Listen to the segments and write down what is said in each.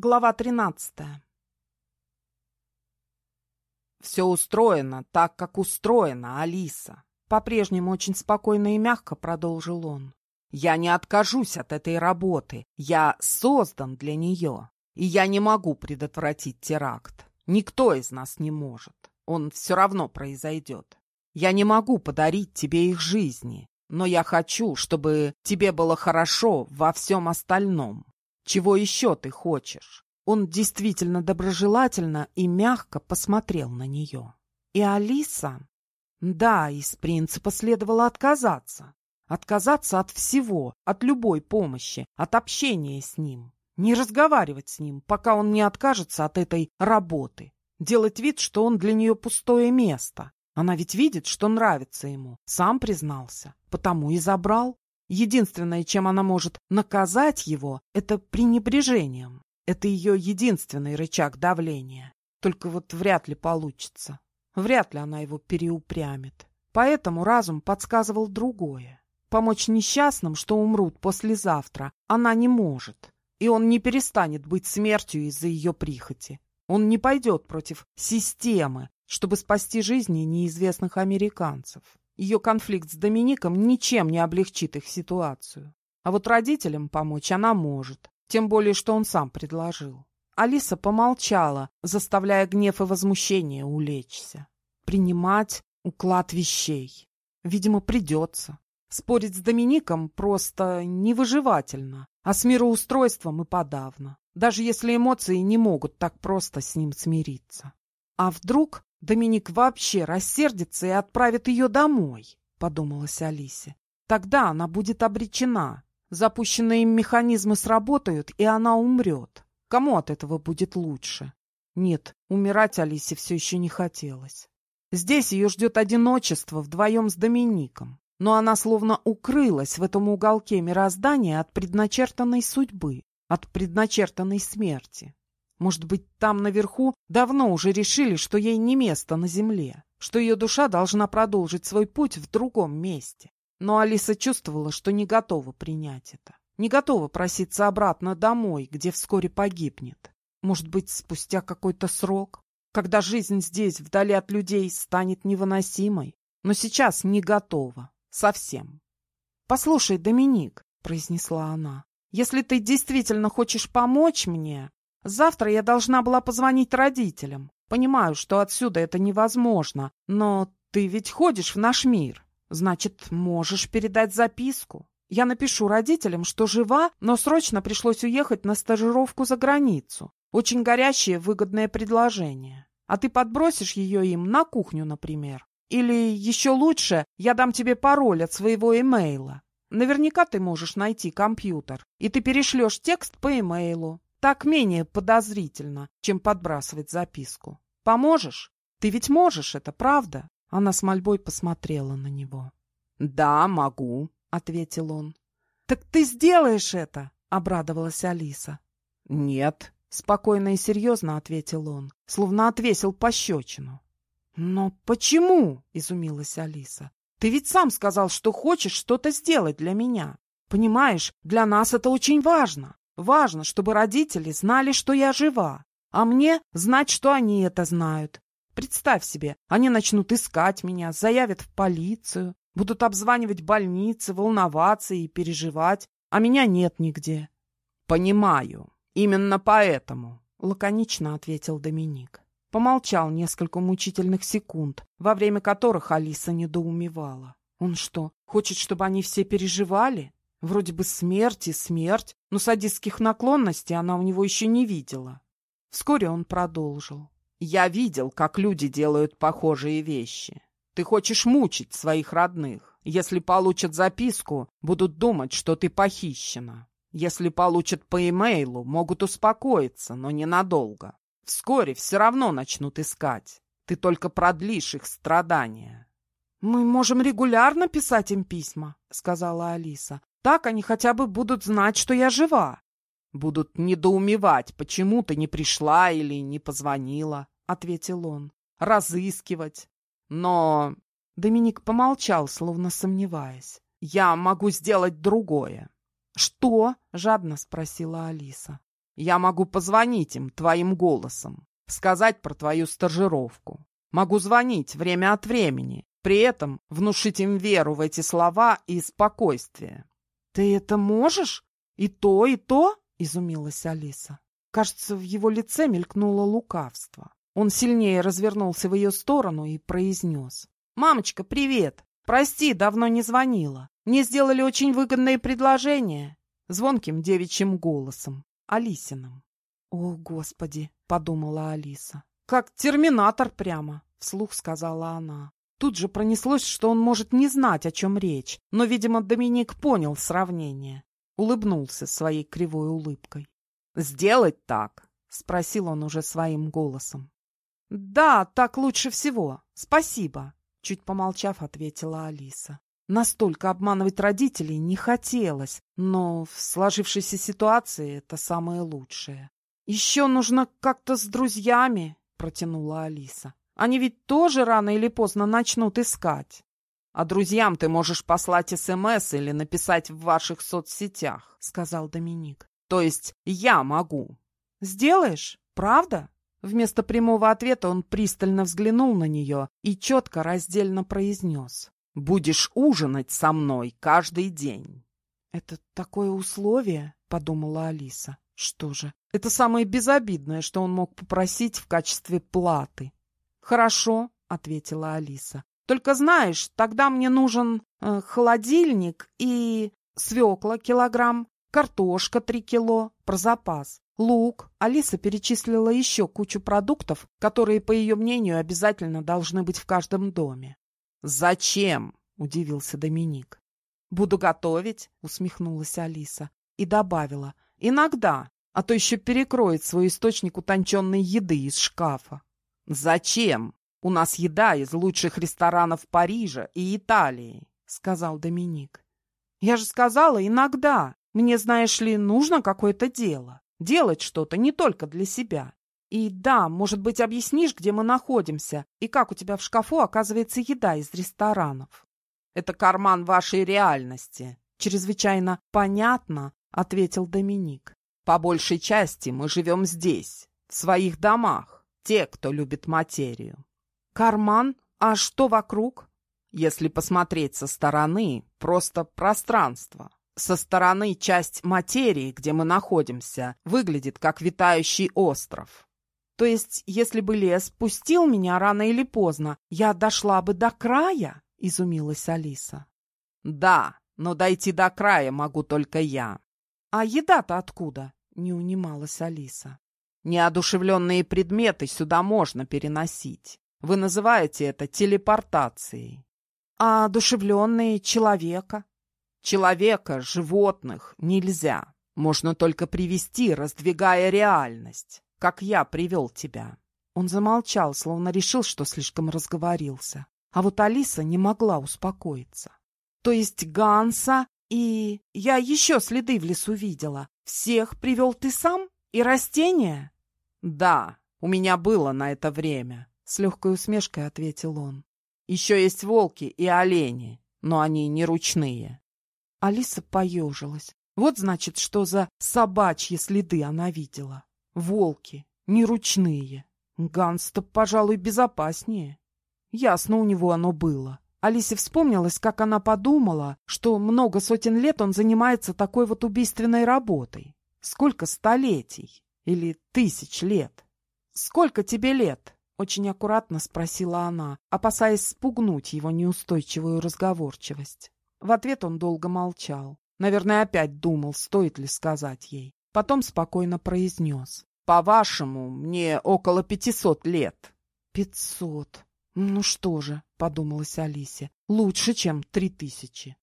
Глава 13. «Все устроено так, как устроено, Алиса», — по-прежнему очень спокойно и мягко продолжил он. «Я не откажусь от этой работы. Я создан для нее. И я не могу предотвратить теракт. Никто из нас не может. Он все равно произойдет. Я не могу подарить тебе их жизни, но я хочу, чтобы тебе было хорошо во всем остальном. Чего еще ты хочешь? Он действительно доброжелательно и мягко посмотрел на нее. И Алиса... Да, из принципа следовало отказаться. Отказаться от всего, от любой помощи, от общения с ним. Не разговаривать с ним, пока он не откажется от этой работы. Делать вид, что он для нее пустое место. Она ведь видит, что нравится ему. Сам признался. Потому и забрал. Единственное, чем она может наказать его, это пренебрежением. Это ее единственный рычаг давления. Только вот вряд ли получится. Вряд ли она его переупрямит. Поэтому разум подсказывал другое. Помочь несчастным, что умрут послезавтра, она не может. И он не перестанет быть смертью из-за ее прихоти. Он не пойдет против системы, чтобы спасти жизни неизвестных американцев. Ее конфликт с Домиником ничем не облегчит их ситуацию. А вот родителям помочь она может, тем более, что он сам предложил. Алиса помолчала, заставляя гнев и возмущение улечься. Принимать уклад вещей. Видимо, придется. Спорить с Домиником просто невыживательно, а с мироустройством и подавно, даже если эмоции не могут так просто с ним смириться. А вдруг Доминик вообще рассердится и отправит ее домой, подумалась Алисе. Тогда она будет обречена. Запущенные им механизмы сработают, и она умрет. Кому от этого будет лучше? Нет, умирать Алисе все еще не хотелось. Здесь ее ждет одиночество вдвоем с Домиником. Но она словно укрылась в этом уголке мироздания от предначертанной судьбы, от предначертанной смерти. Может быть, там наверху давно уже решили, что ей не место на земле, что ее душа должна продолжить свой путь в другом месте. Но Алиса чувствовала, что не готова принять это. Не готова проситься обратно домой, где вскоре погибнет. Может быть, спустя какой-то срок, когда жизнь здесь, вдали от людей, станет невыносимой. Но сейчас не готова. Совсем. «Послушай, Доминик», — произнесла она, — «если ты действительно хочешь помочь мне, Завтра я должна была позвонить родителям. Понимаю, что отсюда это невозможно, но ты ведь ходишь в наш мир. Значит, можешь передать записку. Я напишу родителям, что жива, но срочно пришлось уехать на стажировку за границу. Очень горячее выгодное предложение. А ты подбросишь ее им на кухню, например. Или еще лучше, я дам тебе пароль от своего имейла. Наверняка ты можешь найти компьютер, и ты перешлешь текст по имейлу. Так менее подозрительно, чем подбрасывать записку. Поможешь? Ты ведь можешь это, правда? Она с мольбой посмотрела на него. «Да, могу», — ответил он. «Так ты сделаешь это?» — обрадовалась Алиса. «Нет», — спокойно и серьезно ответил он, словно отвесил пощечину. «Но почему?» — изумилась Алиса. «Ты ведь сам сказал, что хочешь что-то сделать для меня. Понимаешь, для нас это очень важно. Важно, чтобы родители знали, что я жива, а мне знать, что они это знают. Представь себе, они начнут искать меня, заявят в полицию, будут обзванивать больницы, волноваться и переживать, а меня нет нигде. Понимаю. Именно поэтому, лаконично ответил Доминик. Помолчал несколько мучительных секунд, во время которых Алиса недоумевала. Он что, хочет, чтобы они все переживали? Вроде бы смерть и смерть, но садистских наклонностей она у него еще не видела. Вскоре он продолжил. «Я видел, как люди делают похожие вещи. Ты хочешь мучить своих родных. Если получат записку, будут думать, что ты похищена. Если получат по имейлу, могут успокоиться, но ненадолго. Вскоре все равно начнут искать. Ты только продлишь их страдания». «Мы можем регулярно писать им письма», — сказала Алиса. Так они хотя бы будут знать, что я жива. Будут недоумевать, почему ты не пришла или не позвонила, — ответил он. Разыскивать. Но... Доминик помолчал, словно сомневаясь. Я могу сделать другое. Что? — жадно спросила Алиса. Я могу позвонить им твоим голосом, сказать про твою стажировку. Могу звонить время от времени, при этом внушить им веру в эти слова и спокойствие. «Ты это можешь? И то, и то?» — изумилась Алиса. Кажется, в его лице мелькнуло лукавство. Он сильнее развернулся в ее сторону и произнес. «Мамочка, привет! Прости, давно не звонила. Мне сделали очень выгодное предложение». Звонким девичьим голосом, Алисиным. «О, Господи!» — подумала Алиса. «Как терминатор прямо!» — вслух сказала она. Тут же пронеслось, что он может не знать, о чем речь, но, видимо, Доминик понял сравнение. Улыбнулся своей кривой улыбкой. «Сделать так?» — спросил он уже своим голосом. «Да, так лучше всего. Спасибо», — чуть помолчав, ответила Алиса. Настолько обманывать родителей не хотелось, но в сложившейся ситуации это самое лучшее. «Еще нужно как-то с друзьями», — протянула Алиса. «Они ведь тоже рано или поздно начнут искать». «А друзьям ты можешь послать СМС или написать в ваших соцсетях», — сказал Доминик. «То есть я могу». «Сделаешь? Правда?» Вместо прямого ответа он пристально взглянул на нее и четко раздельно произнес. «Будешь ужинать со мной каждый день». «Это такое условие?» — подумала Алиса. «Что же, это самое безобидное, что он мог попросить в качестве платы». «Хорошо», — ответила Алиса. «Только знаешь, тогда мне нужен э, холодильник и свекла килограмм, картошка три кило, про запас. Лук. Алиса перечислила еще кучу продуктов, которые, по ее мнению, обязательно должны быть в каждом доме. «Зачем?» — удивился Доминик. «Буду готовить», — усмехнулась Алиса и добавила. «Иногда, а то еще перекроет свой источник утонченной еды из шкафа». «Зачем? У нас еда из лучших ресторанов Парижа и Италии», — сказал Доминик. «Я же сказала, иногда. Мне, знаешь ли, нужно какое-то дело. Делать что-то не только для себя. И да, может быть, объяснишь, где мы находимся и как у тебя в шкафу оказывается еда из ресторанов. Это карман вашей реальности. Чрезвычайно понятно, ответил Доминик. По большей части мы живем здесь, в своих домах, те, кто любит материю. Карман? А что вокруг? Если посмотреть со стороны, просто пространство. Со стороны часть материи, где мы находимся, выглядит как витающий остров. То есть, если бы лес спустил меня рано или поздно, я дошла бы до края? Изумилась Алиса. Да, но дойти до края могу только я. А еда-то откуда? Не унималась Алиса. Неодушевленные предметы сюда можно переносить. Вы называете это телепортацией. А одушевленные человека? Человека, животных нельзя. Можно только привести, раздвигая реальность, как я привел тебя. Он замолчал, словно решил, что слишком разговорился. А вот Алиса не могла успокоиться. То есть Ганса и... Я еще следы в лесу видела. Всех привел ты сам? И растения? Да, у меня было на это время, с легкой усмешкой ответил он. Еще есть волки и олени, но они не ручные. Алиса поежилась. Вот, значит, что за собачьи следы она видела. Волки, не ручные. Ганс-то, пожалуй, безопаснее. Ясно у него оно было. Алисе вспомнилось, как она подумала, что много сотен лет он занимается такой вот убийственной работой. Сколько столетий? Или тысяч лет? «Сколько тебе лет?» — очень аккуратно спросила она, опасаясь спугнуть его неустойчивую разговорчивость. В ответ он долго молчал. Наверное, опять думал, стоит ли сказать ей. Потом спокойно произнес. «По-вашему, мне около пятисот лет». «Пятьсот? Ну что же», — подумалась Алисе, — «лучше, чем три тысячи».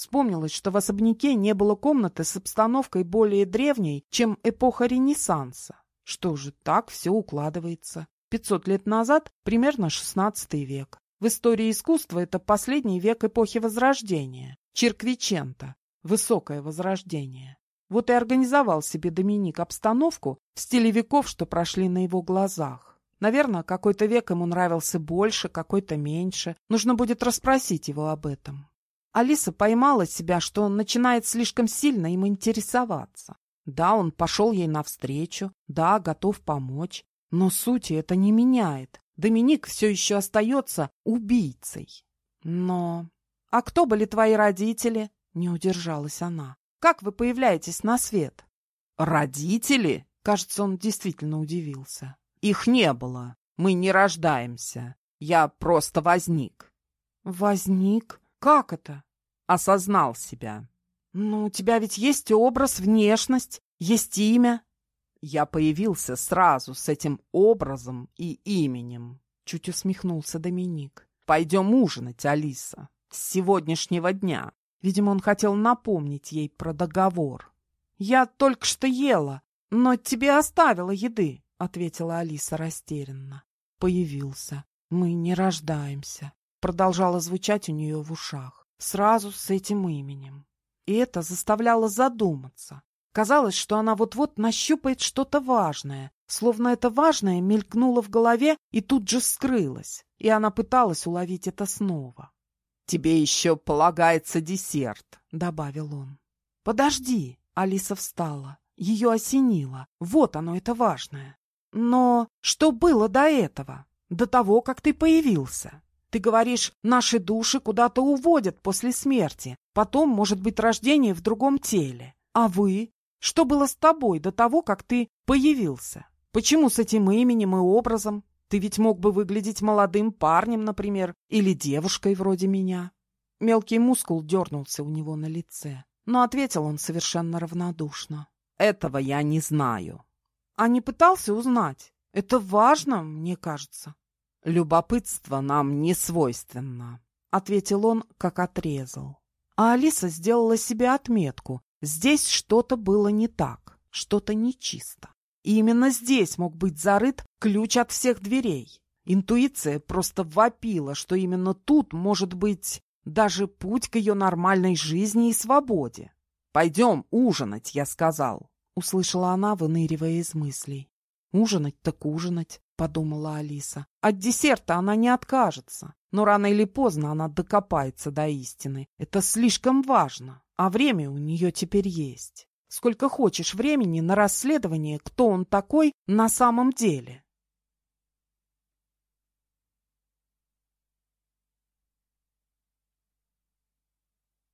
Вспомнилось, что в особняке не было комнаты с обстановкой более древней, чем эпоха Ренессанса. Что же, так все укладывается. Пятьсот лет назад примерно шестнадцатый век. В истории искусства это последний век эпохи Возрождения, Черквичента, Высокое Возрождение. Вот и организовал себе Доминик обстановку в стиле веков, что прошли на его глазах. Наверное, какой-то век ему нравился больше, какой-то меньше. Нужно будет расспросить его об этом. Алиса поймала себя, что он начинает слишком сильно им интересоваться. Да, он пошел ей навстречу, да, готов помочь. Но сути это не меняет. Доминик все еще остается убийцей. Но... А кто были твои родители? Не удержалась она. Как вы появляетесь на свет? Родители? Кажется, он действительно удивился. Их не было. Мы не рождаемся. Я просто возник. Возник? Как это? Осознал себя. Ну, у тебя ведь есть образ, внешность, есть имя. Я появился сразу с этим образом и именем. Чуть усмехнулся Доминик. Пойдем ужинать, Алиса. С сегодняшнего дня. Видимо, он хотел напомнить ей про договор. «Я только что ела, но тебе оставила еды», — ответила Алиса растерянно. Появился. «Мы не рождаемся», — продолжало звучать у нее в ушах. Сразу с этим именем. И это заставляло задуматься. Казалось, что она вот-вот нащупает что-то важное, словно это важное мелькнуло в голове и тут же скрылось, и она пыталась уловить это снова. «Тебе еще полагается десерт», — добавил он. «Подожди», — Алиса встала. Ее осенило. Вот оно, это важное. «Но что было до этого? До того, как ты появился?» Ты говоришь, наши души куда-то уводят после смерти. Потом может быть рождение в другом теле. А вы? Что было с тобой до того, как ты появился? Почему с этим именем и образом? Ты ведь мог бы выглядеть молодым парнем, например, или девушкой вроде меня. Мелкий мускул дернулся у него на лице, но ответил он совершенно равнодушно. Этого я не знаю. А не пытался узнать? Это важно, мне кажется. Любопытство нам не свойственно, ответил он, как отрезал. А Алиса сделала себе отметку. Здесь что-то было не так, что-то нечисто. И именно здесь мог быть зарыт ключ от всех дверей. Интуиция просто вопила, что именно тут может быть даже путь к ее нормальной жизни и свободе. «Пойдем ужинать», — я сказал, — услышала она, выныривая из мыслей. «Ужинать так ужинать», — подумала Алиса. «От десерта она не откажется, но рано или поздно она докопается до истины. Это слишком важно, а время у нее теперь есть». Сколько хочешь времени на расследование, кто он такой на самом деле.